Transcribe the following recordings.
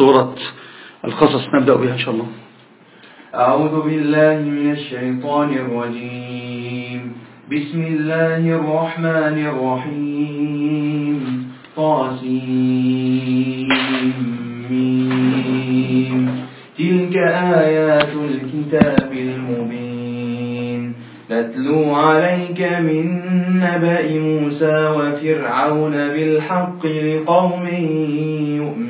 سورة القصص نبدأ بها إن شاء الله. أعوذ بالله من الشيطان الرجيم. بسم الله الرحمن الرحيم. طاسيم. تلك آيات الكتاب المبين. نتلو عليك من نبأ موسى وفرعون بالحق لقوم يؤمنون.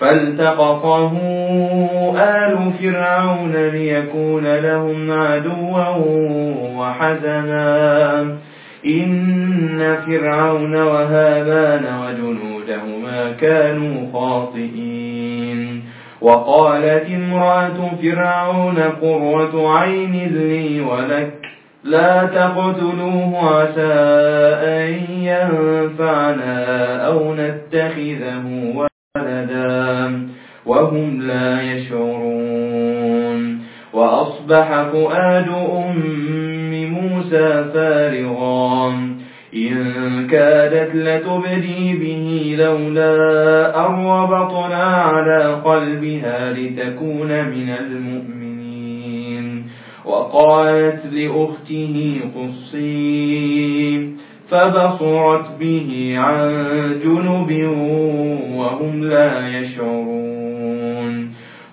فالتقطه آل فرعون ليكون لهم عدوا وحزنا. إن فرعون وهامان وجنودهما كانوا خاطئين. وقالت امرأة فرعون قرة عين لي ولك لا تقتلوه عسى أن ينفعنا أو نتخذه ولدا. وهم لا يشعرون. وأصبح فؤاد أم موسى فارغا. إن كادت لتبدي به لولا أن ربطنا على قلبها لتكون من المؤمنين. وقالت لأخته قصي فبصرت به عن جنب وهم لا يشعرون.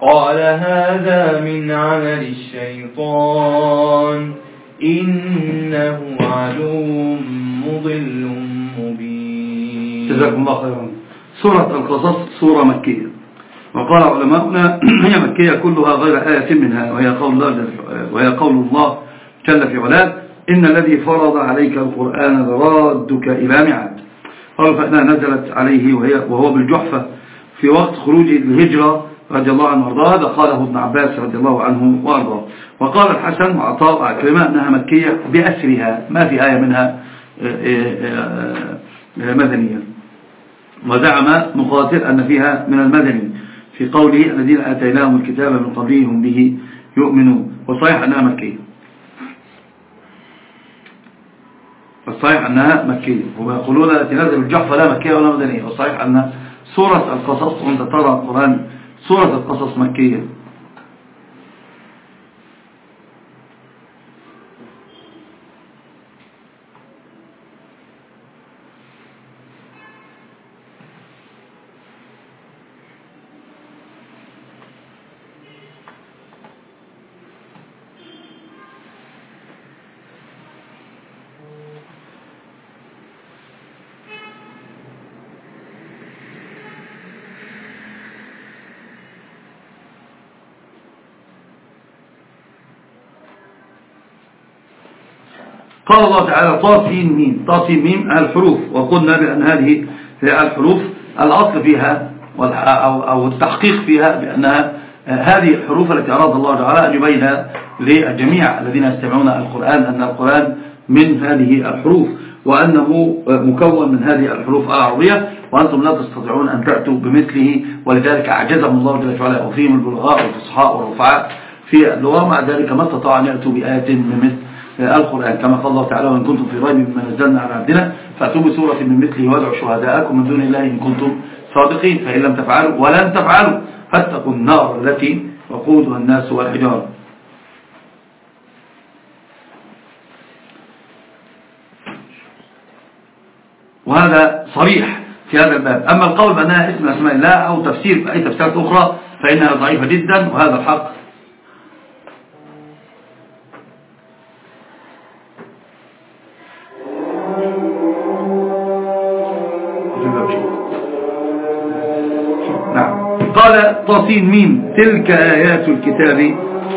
قال هذا من عمل الشيطان. إنه عدو مضل مبين. جزاكم الله خيرا. سورة القصص سورة مكية. وقال علماؤنا هي مكية كلها غير آية منها وهي قول الله, وهي قول الله جل في علاه إن الذي فرض عليك القرآن لرادك إلى معاد قالوا فإنها نزلت عليه وهي وهو بالجحفة في وقت خروجه الهجرة رضي الله عنه وارضاه هذا قاله ابن عباس رضي الله عنه وارضاه. وقال الحسن وعطاء وعكرمة أنها مكية بأسرها ما في آية منها مدنية. وزعم مقاتل أن فيها من المدني في قوله الذين آتيناهم الكتاب من قبلهم به يؤمنون. وصحيح أنها مكية. الصحيح أنها مكية. هم يقولون التي نزل الجحفة لا مكية ولا مدنية. والصحيح أن سورة القصص وانت ترى القرآن سورة القصص مكية. قال الله تعالى طاسين ميم طاسين ميم الحروف وقلنا بأن هذه الحروف الأصل فيها أو التحقيق فيها بأنها هذه الحروف التي أراد الله تعالى أن يبين للجميع الذين يستمعون القرآن أن القرآن من هذه الحروف وأنه مكون من هذه الحروف العربية وأنتم لا تستطيعون أن تأتوا بمثله ولذلك أعجزهم الله جل وعلا وفيهم البلغاء والفصحاء والرفعاء في اللغة مع ذلك ما استطاع أن يأتوا بآيات من مثل. القرآن. كما قال الله تعالى وإن كنتم في ريب مما نزلنا على عبدنا فأتوا بسورة من مثله وادعوا شهداءكم من دون الله إن كنتم صادقين. فإن لم تفعلوا ولن تفعلوا فاتقوا النار التي وقودها الناس والحجارة. وهذا صريح في هذا الباب. أما القول بأنها اسم أسماء الله أو تفسير بأي تفسيرات أخرى فإنها ضعيفة جدا وهذا الحق طاسين ميم تلك آيات الكتاب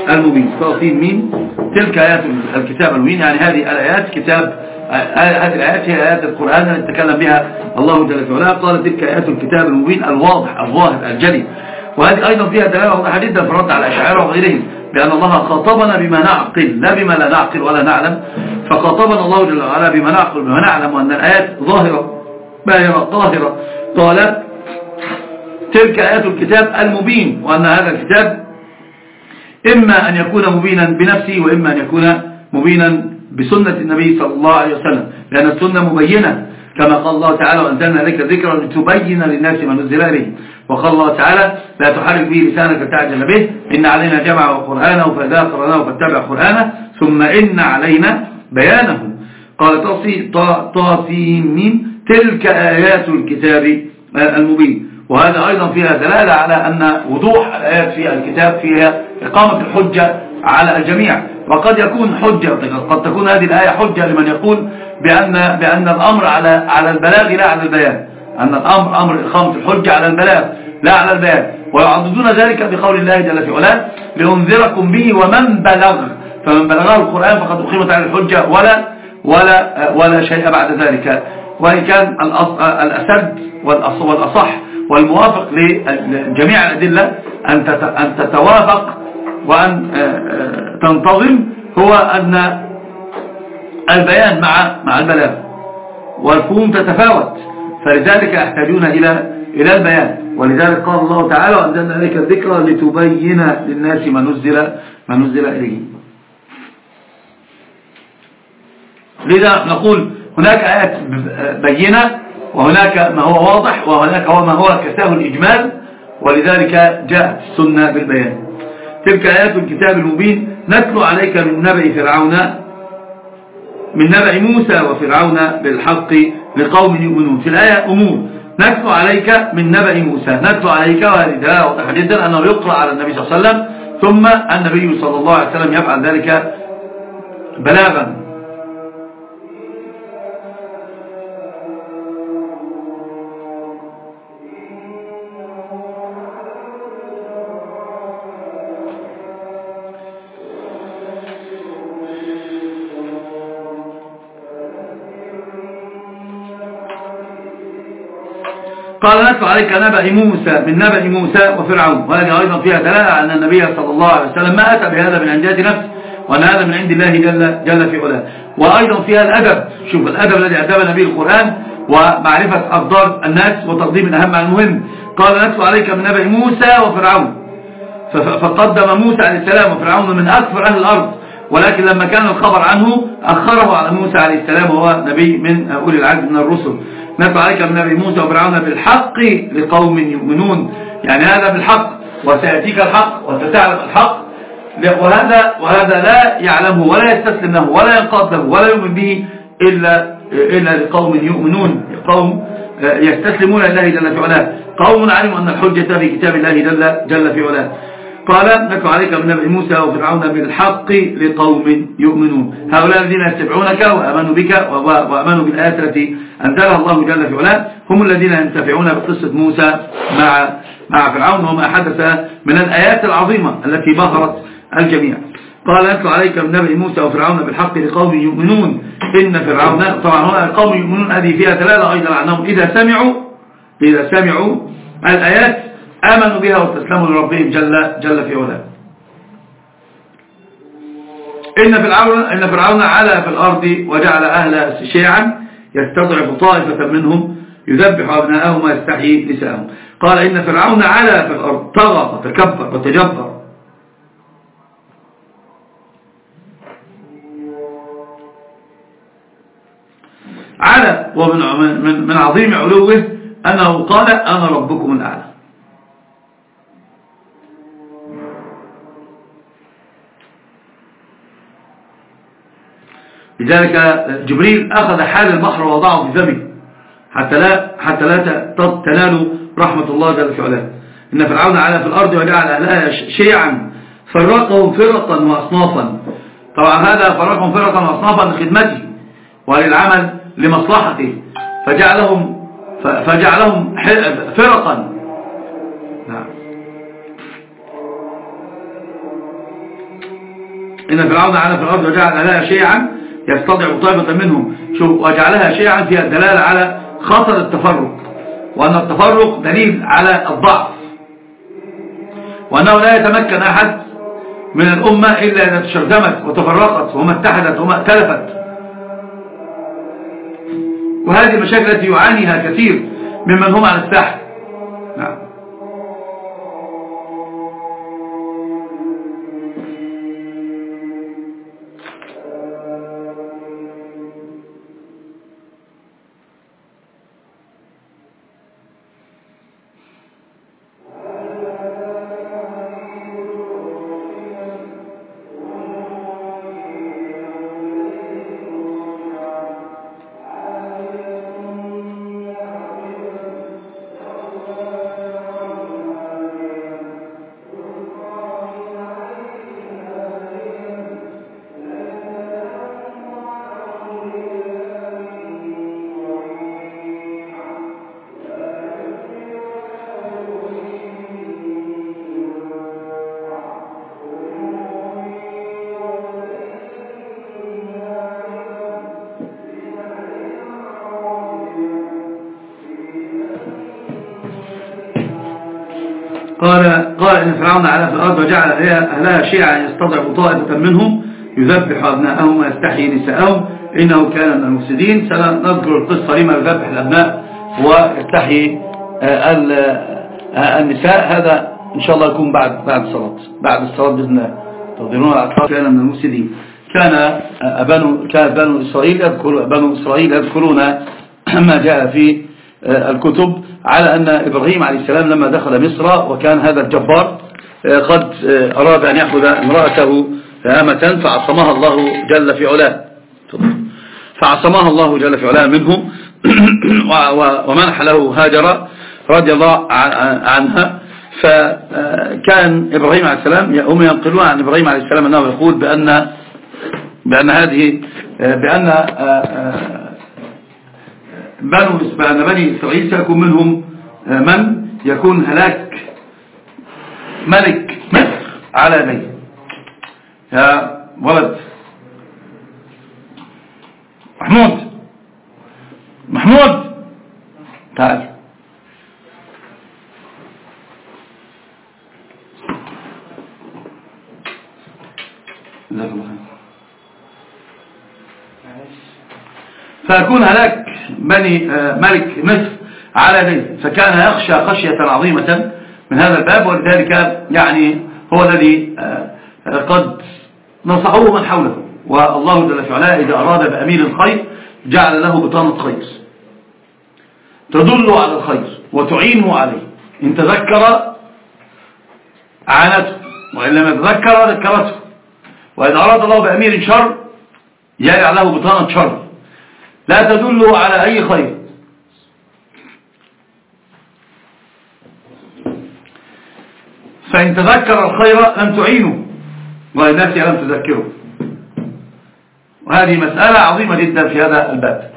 المبين. طاسين ميم تلك آيات الكتاب المبين. يعني هذه الآيات كتاب هذه الآيات هي آيات القرآن التي تكلم بها الله جل وعلا. قال تلك آيات الكتاب المبين الواضح الظاهر الجلي وهذه أيضا فيها دلالة واضحة جدا في الرد على الأشاعرة وغيرهم بأن الله خاطبنا بما نعقل لا بما لا نعقل ولا نعلم. فخاطبنا الله جل وعلا بما نعقل بما نعلم وأن الآيات ظاهرة باهرة ظاهرة قال تلك آيات الكتاب المبين وأن هذا الكتاب إما أن يكون مبينا بنفسه وإما أن يكون مبينا بسنة النبي صلى الله عليه وسلم. لأن السنة مبينة كما قال الله تعالى وأنزلنا لك ذكرا لتبين للناس ما نزل إليه وقال الله تعالى لا تحرك به لسانك تعجل به إن علينا جمع وقرآنه فإذا قرأناه فاتبع قرآنه ثم إن علينا بيانه. قال طاسين تلك آيات الكتاب المبين. وهذا أيضا فيها دلالة على أن وضوح الآيات في الكتاب فيها إقامة الحجة على الجميع. وقد يكون حجة قد تكون هذه الآية حجة لمن يقول بأن, بأن الأمر على على البلاغ لا على البيان. أن الأمر أمر إقامة الحجة على البلاغ لا على البيان. ويعضدون ذلك بقول الله جل في علاه لأنذركم به ومن بلغ. فمن بلغه القرآن فقد أقيمت على الحجة ولا ولا ولا شيء بعد ذلك. وإن كان الأسد والأصح والموافق لجميع الأدلة أن تتوافق وأن آه، آه، تنتظم هو أن البيان مع مع البلاغ والفهوم تتفاوت فلذلك يحتاجون إلى إلى البيان. ولذلك قال الله تعالى وأنزلنا عليك الذكرى لتبين للناس ما نزل ما نزل إليه. لذا نقول هناك آيات بينة وهناك ما هو واضح وهناك هو ما هو كساه الإجمال ولذلك جاءت السنة بالبيان. تلك آيات الكتاب المبين نتلو عليك من نبأ فرعون من نبأ موسى وفرعون بالحق لقوم يؤمنون. في الآية أمور. نتلو عليك من نبأ موسى. نتلو عليك وهذه واضحة جدا أنه يقرأ على النبي صلى الله عليه وسلم ثم النبي صلى الله عليه وسلم يفعل ذلك بلاغا. قال نتلو عليك نبأ موسى من نبأ موسى وفرعون. وهذه أيضا فيها دلالة أن النبي صلى الله عليه وسلم ما أتى بهذا من عند نفسه وأن هذا من عند الله جل, جل في علاه. وأيضا فيها الأدب. شوف الأدب الذي أدبنا به القرآن ومعرفة أقدار الناس وتقديم الأهم عن المهم. قال نتلو عليك من نبأ موسى وفرعون. فقدم موسى عليه السلام وفرعون من أكثر أهل الأرض. ولكن لما كان الخبر عنه أخره على موسى عليه السلام وهو نبي من أولي العزم من الرسل. نتلو عليك من نبي موسى وفرعون بالحق لقوم يؤمنون. يعني هذا بالحق وسيأتيك الحق وستعلم الحق. وهذا وهذا لا يعلمه ولا يستسلم له ولا ينقاد له ولا يؤمن به إلا إلا لقوم يؤمنون. قوم يستسلمون لله جل في علاه. قوم علموا أن الحجة في كتاب الله جل, جل في علاه. قال نتلو عليك من نبي موسى وفرعون بالحق لقوم يؤمنون. هؤلاء الذين يتبعونك وأمنوا بك وأمنوا بالآيات التي أنزلها الله جل في علاه هم الذين ينتفعون بقصة موسى مع مع فرعون وما حدث من الآيات العظيمة التي بهرت الجميع. قال نتلو عليك من نبي موسى وفرعون بالحق لقوم يؤمنون. إن فرعون طبعا هنا قوم يؤمنون هذه فيها دلالة أيضا عنهم إذا سمعوا إذا سمعوا الآيات آمنوا بها واستسلموا لربهم جل, جل في علاه. إن فرعون, إن فرعون علا في الأرض وجعل أهلها شيعا. يستضعف طائفة منهم يذبح أبناءهم ويستحيي نساءهم. قال إن فرعون علا في الأرض طغى وتكبر وتجبر. على ومن من عظيم علوه أنه قال أنا ربكم الأعلى. لذلك جبريل أخذ حال البحر ووضعه في فمه حتى لا, حتى لا تنالوا رحمة الله جل في علاه. إن فرعون على في الأرض وجعل أهلها شيعا فرقهم فرقا وأصنافا. طبعا هذا فرقهم فرقا وأصنافا لخدمته وللعمل لمصلحته. فجعلهم فجعلهم فرقا. نعم. إن فرعون على في الأرض وجعل أهلها شيعا يستضع طائفة منهم شوف وجعلها شيعا فيها الدلالة على خطر التفرق وأن التفرق دليل على الضعف وأنه لا يتمكن أحد من الأمة إلا إذا تشرذمت وتفرقت وما اتحدت وما اتلفت وهذه المشاكل التي يعانيها كثير ممن هم على الساحل إن فرعون على في الأرض وجعل أهلها شيعا يستضعف طائفة منهم يذبح أبناءهم ويستحيي نساءهم. إنه كان من المفسدين. سنذكر القصة لما يذبح الأبناء ويستحيي آه، آه، النساء. هذا إن شاء الله يكون بعد بعد الصلاة بعد الصلاة بإذن الله. تقدرون كان من المفسدين. كان آه، بنو كان بنو إسرائيل يذكر بنو إسرائيل يذكرون ما جاء في الكتب على أن إبراهيم عليه السلام لما دخل مصر وكان هذا الجبار آه، قد آه، أراد أن يأخذ امرأته هامة فعصمها الله جل في علاه. فعصمها الله جل في علاه منه ومنح له هاجر رضي الله عنها. فكان إبراهيم عليه السلام هم ينقلون عن إبراهيم عليه السلام أنه يقول بأن بأن هذه آه، بأن بنو بأن بني إسرائيل سيكون منهم آه، من؟ يكون هلاك ملك مصر على يديه يا ولد. محمود. محمود. تعال. جزاك فيكون هلاك بني آه، ملك مصر على يديه فكان يخشى خشية عظيمة من هذا الباب ولذلك يعني هو الذي آه، قد نصحوه من حوله. والله جل في علاه إذا أراد بأمير الخير جعل له بطانة خير. تدل على الخير وتعينه عليه. إن تذكر عانته وإن لم يتذكر ذكرته. وإذا أراد الله بأمير شر يجعل له بطانة شر. لا تدل على أي خير. فإن تذكر الخير لم تعينه نفسي لم تذكره وهذه مسألة عظيمة جدا في هذا الباب.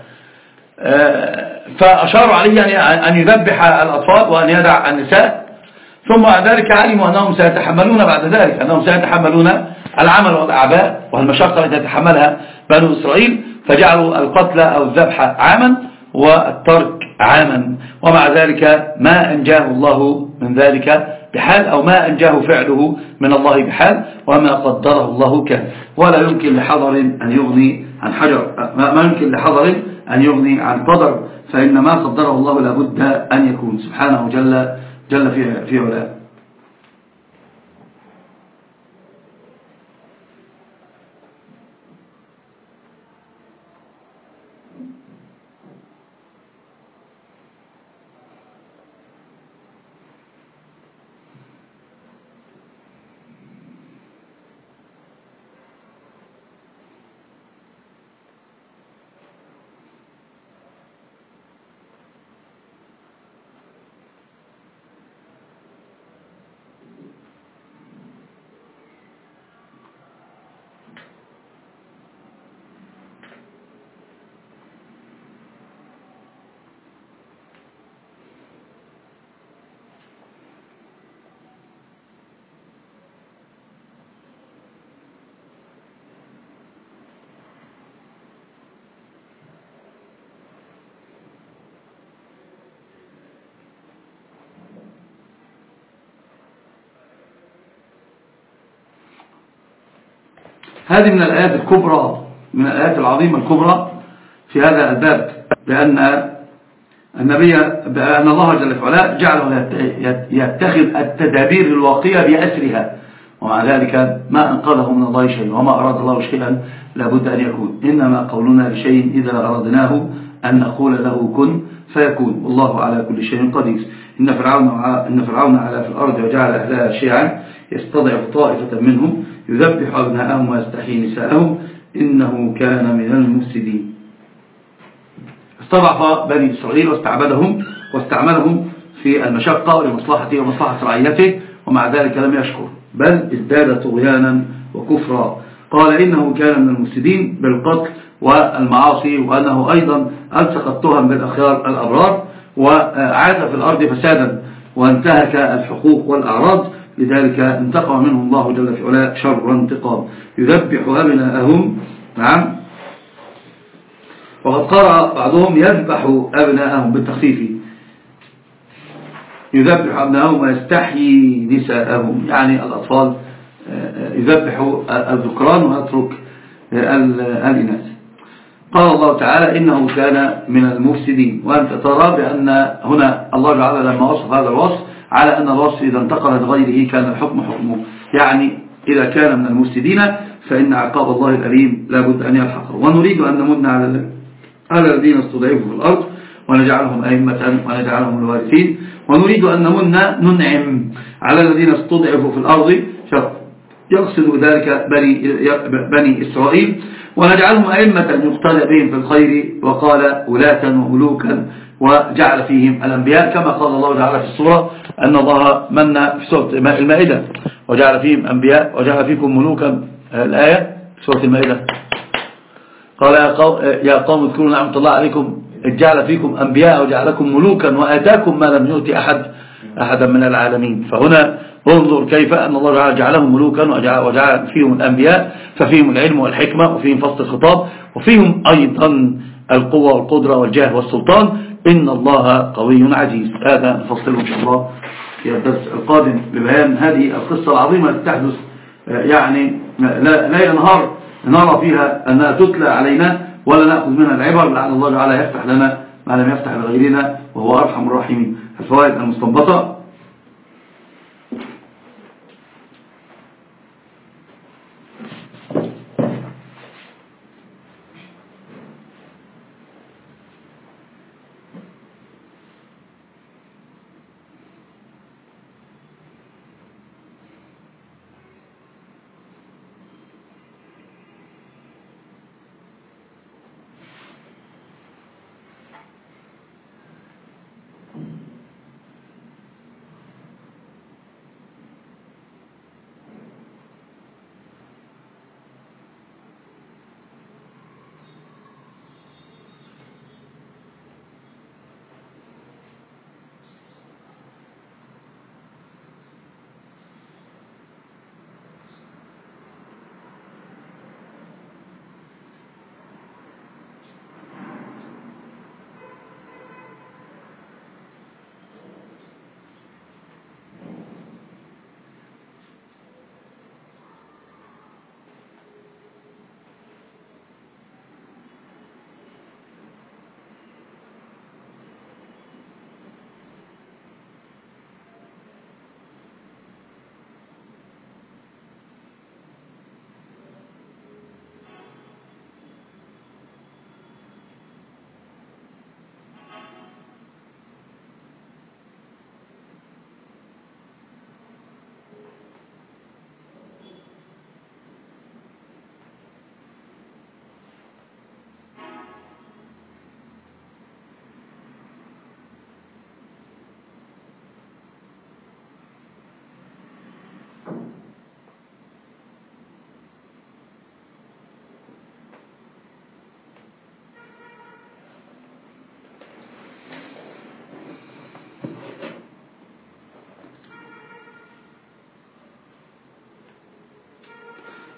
آه، فأشاروا عليه أن يذبح الأطفال وأن يدع النساء ثم بعد ذلك علموا أنهم سيتحملون بعد ذلك أنهم سيتحملون العمل والأعباء والمشقة التي يتحملها بنو إسرائيل. فجعلوا القتل أو الذبح عاما والترك عاما. ومع ذلك ما أنجاه الله من ذلك بحال أو ما أنجاه فعله من الله بحال وما قدره الله كان. ولا يمكن لحضر أن يغني عن حجر. ما يمكن لحضر أن يغني عن قدر. فإن ما قدره الله لابد أن يكون. سبحانه جل, جل في, علاه. هذه من الآيات الكبرى من الآيات العظيمة الكبرى في هذا الباب بأن النبي بأن الله جل وعلا جعله يتخذ التدابير الواقية بأسرها. ومع ذلك ما أنقذه من الله شيء وما أراد الله شيئا لابد أن يكون. إنما قولنا لشيء إذا أردناه أن نقول له كن فيكون. والله على كل شيء قدير. إن فرعون, إن فرعون على في الأرض وجعل أهلها شيعا يستضعف طائفة منهم. يذبح أبناءهم ويستحيي نساءهم إنه كان من المفسدين. استضعف بني إسرائيل واستعبدهم واستعملهم في المشقة لمصلحته ومصلحة رعيته ومع ذلك لم يشكر. بل ازداد طغيانا وكفرا. قال إنه كان من المفسدين بالقتل والمعاصي وأنه أيضا ألصق التهم بالأخيار الأبرار وعاد في الأرض فسادا وانتهك الحقوق والأعراض لذلك انتقم منه الله جل في علاه شر انتقام. يذبح أبناءهم نعم. وقد قرأ بعضهم يذبح أبناءهم بالتخفيف. يذبح أبناءهم ويستحيي نساءهم. يعني الأطفال آه، يذبح الذكران ويترك الإناث. قال الله تعالى إنه كان من المفسدين. وأنت ترى بأن هنا الله تعالى لما وصف هذا الوصف على أن الوصف إذا انتقل لغيره كان الحكم حكمه. يعني إذا كان من المفسدين فإن عقاب الله الأليم لابد أن يلحقه. ونريد أن نمن على على الذين استضعفوا في الأرض ونجعلهم أئمة ونجعلهم الوارثين. ونريد أن نمن ننعم على الذين استضعفوا في الأرض. يقصد ذلك بني, بني إسرائيل. ونجعلهم أئمة يقتدى بهم في الخير. وقال ولاة وملوكا وجعل فيهم الأنبياء كما قال الله تعالى في السورة أن الله من في سورة المائدة. وجعل فيهم أنبياء وجعل فيكم ملوكا. الآية سورة المائدة. قال يا قوم, يا قوم اذكروا نعمة الله عليكم. جعل فيكم أنبياء وجعلكم ملوكا وآتاكم ما لم يؤتي أحد أحدا من العالمين. فهنا انظر كيف أن الله تعالى جعلهم ملوكا وجعل فيهم الأنبياء. ففيهم العلم والحكمة وفيهم فصل الخطاب وفيهم أيضا القوة والقدرة والجاه والسلطان. إن الله قوي عزيز. هذا نفصله إن شاء الله في الدرس القادم ببيان هذه القصة العظيمة التي تحدث يعني ليل نهار نرى فيها أنها تتلى علينا ولا نأخذ منها العبر لعل الله تعالى يفتح لنا ما لم يفتح لغيرنا وهو أرحم الراحمين. الفوائد المستنبطة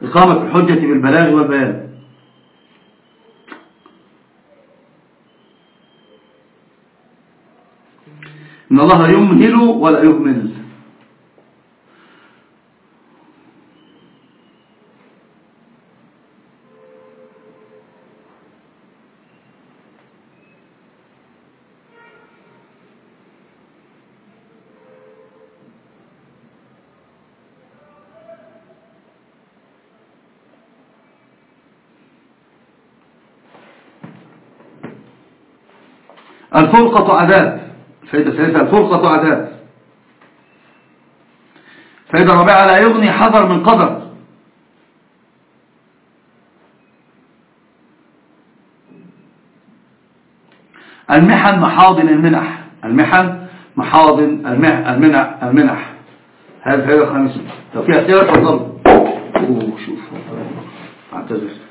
إقامة الحجة بالبلاغ والبيان. إن الله يمهل ولا يهمل. الفرقة عذاب فإذا ثالثة الفرقة عذاب فإذا رابعة لا يغني حذر من قدر المحن محاضن المنح. المحن محاضن المنح المنح, المنح. هذا هذا خامس لو في أسئلة تفضل. شوف. أعتذر.